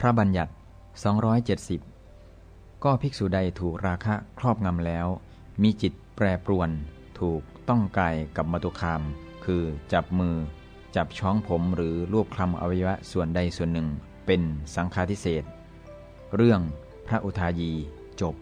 พระบัญญัติ 270 ก็ภิกษุใดถูกราคะครอบงำแล้ว มีจิตแปรปรวน ถูกต้องกายกับมาตุคาม คือจับมือ จับช้องผมหรือรวบคลำอวัยวะส่วนใดส่วนหนึ่ง เป็นสังฆาทิเศษ เรื่องพระอุทายีจบ